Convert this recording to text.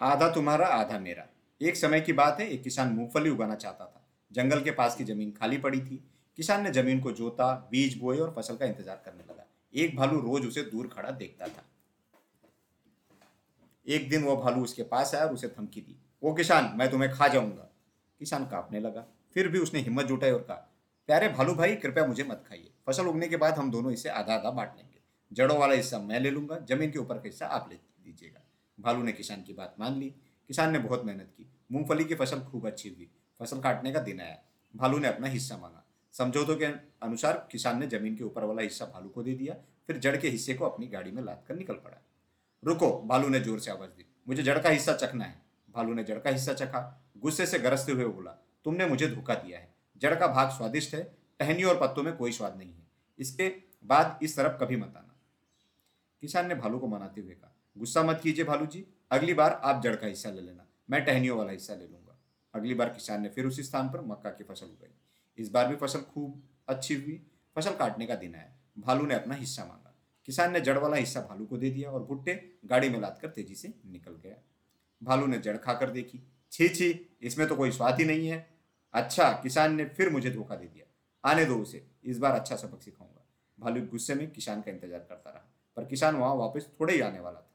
आधा तुम्हारा, आधा मेरा। एक समय की बात है, एक किसान मूंगफली उगाना चाहता था। जंगल के पास की ज़मीन खाली पड़ी थी। किसान ने ज़मीन को जोता, बीज बोए और फ़सल का इंतज़ार करने लगा। एक भालू रोज उसे दूर खड़ा देखता था। एक दिन वो भालू उसके पास आया और उसे धमकी दी। वो किसान, मैं तुम्हें खा जाऊँगा। किसान कांपने लगा। फिर भी उसने हिम्मत जुटाई और कहा, प्यारे भालू भाई, कृपया मुझे मत खाइए। फ़सल उगने के बाद हम दोनों इसे आधा आधा बांट लेंगे। जड़ों वाला हिस्सा मैं ले लूँगा, ज़मीन के ऊपर का हिस्सा आप ले लीजिएगा। भालू ने किसान की बात मान ली। किसान ने बहुत मेहनत की। मूंगफली की फ़सल खूब अच्छी हुई। फ़सल काटने का दिन आया। भालू ने अपना हिस्सा मांगा। समझौतों के अनुसार किसान ने ज़मीन के ऊपर वाला हिस्सा भालू को दे दिया। फिर जड़ के हिस्से को अपनी गाड़ी में लाद कर निकल पड़ा। रुको, भालू ने ज़ोर से आवाज़ दी। मुझे जड़ का हिस्सा चखना है। भालू ने जड़ का हिस्सा चखा। गुस्से से गरजते हुए बोला, तुमने मुझे धोखा दिया है। जड़ का भाग स्वादिष्ट है। टहनी और पत्तों में कोई स्वाद नहीं है। इसके बाद इस तरफ़ कभी मत आना। किसान ने भालू को मनाते हुए कहा, गुस्सा मत कीजिए भालू जी अगली बार आप जड़ का हिस्सा ले लेना, मैं टहनियों वाला हिस्सा ले लूँगा। अगली बार किसान ने फिर उसी स्थान पर मक्का की फ़सल उगाई। इस बार भी फ़सल खूब अच्छी हुई, फ़सल काटने का दिन आया, भालू ने अपना हिस्सा मांगा। किसान ने जड़ वाला हिस्सा भालू को दे दिया और भुट्टे गाड़ी में लाद कर तेज़ी से निकल गया। भालू ने जड़ खाकर देखी, छी छी, इसमें तो कोई स्वाद ही नहीं है। अच्छा किसान ने फिर मुझे धोखा दे दिया। आने दो उसे, इस बार अच्छा सबक सिखाऊँगा। भालू गुस्से में किसान का इंतज़ार करता रहा। किसान वहाँ वापस थोड़े ही आने वाला था।